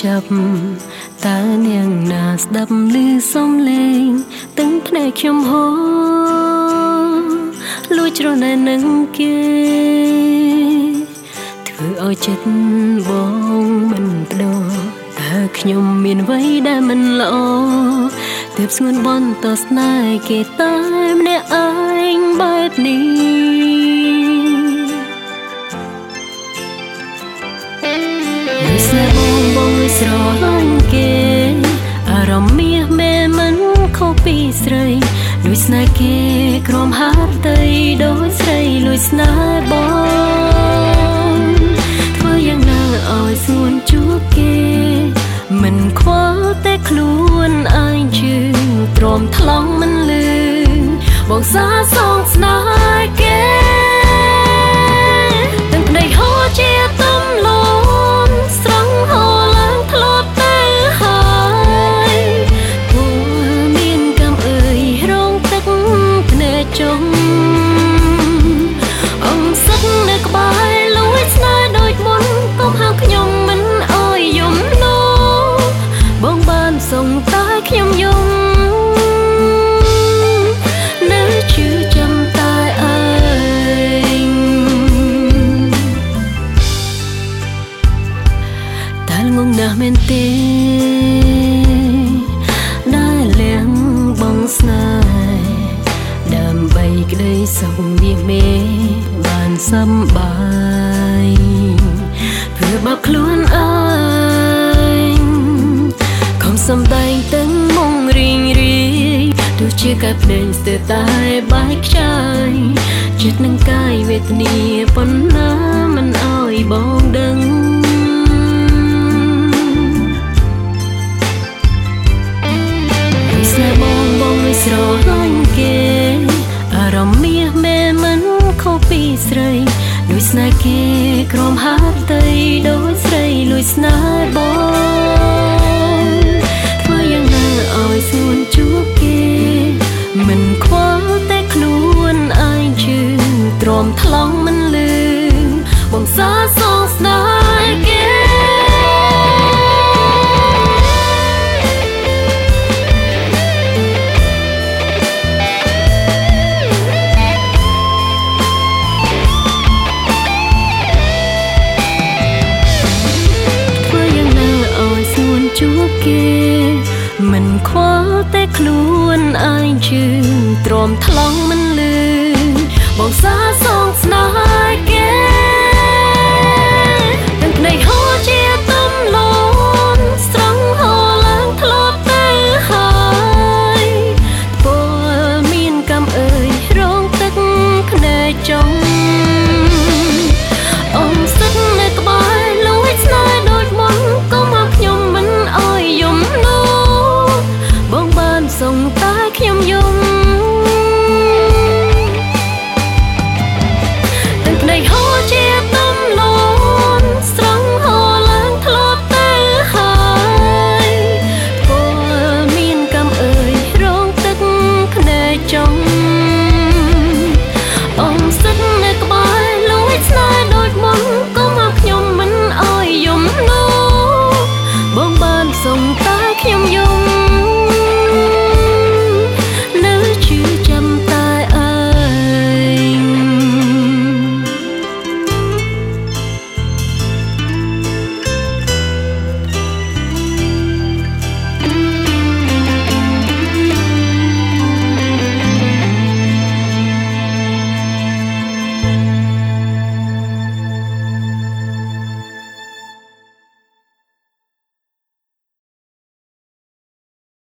ឈឺចាប់តើនាងណាស្ដាប់ឮសំឡេងទាំងភ្នែកខ្ញុំហូរលួចច្រណែននឹងគេធ្វើឲ្យចិត្តបងមិនបដូរតើខ្ញុំមានអ្វីដែលមិនល្អទើបស្ងួនបន់តស្នេហ៍គេតែម្នាក់ឯង ស្នេហ៍គេក្រំហាត់ទៅដូចស្រីលួចស្នេហ៍បងធ្វើយ៉ាងណាឲ្យស្ងួនជួបគេ មិនខ្វល់តែខ្លួនឯងជឿទ្រាំថ្លង់មិនលឺបងសាស មែនទេដែលលៀងបងស្នេហ៍ដើម្បីក្តីសុខមាសមេបានសំបាយព្រោះបើខ្លួនអើយខំសំដែងទាំងមុងរីងរាយទោះជាកាភ្លេងស្ទើរតែបាយខ្ចាយចិត្តនឹងកាយវេទនាប៉ុណ្ណាមិនអើយបងដឹង គេក្រំហាត់ទៅដូចស្រីលួចស្នេហ៍បងធ្វើយ៉ាងណាឲ្យស្ងួនជួបគេ មិនខ្វល់តែខ្លួនឯងជឿទ្រាំថ្លង់មិនលឺបងសាស គេ មិនខ្វល់តែខ្លួនអាយជឿនទ្រាំថ្លង់មិនលឺបងសាសងស្នេហ៍គេទាំងភ្នែកហូរជាទំលំស្រង់ហូរឡើងធ្លាប់ទៅហើយពលមានកម្មអើយរងទឹកភ្នែកចង់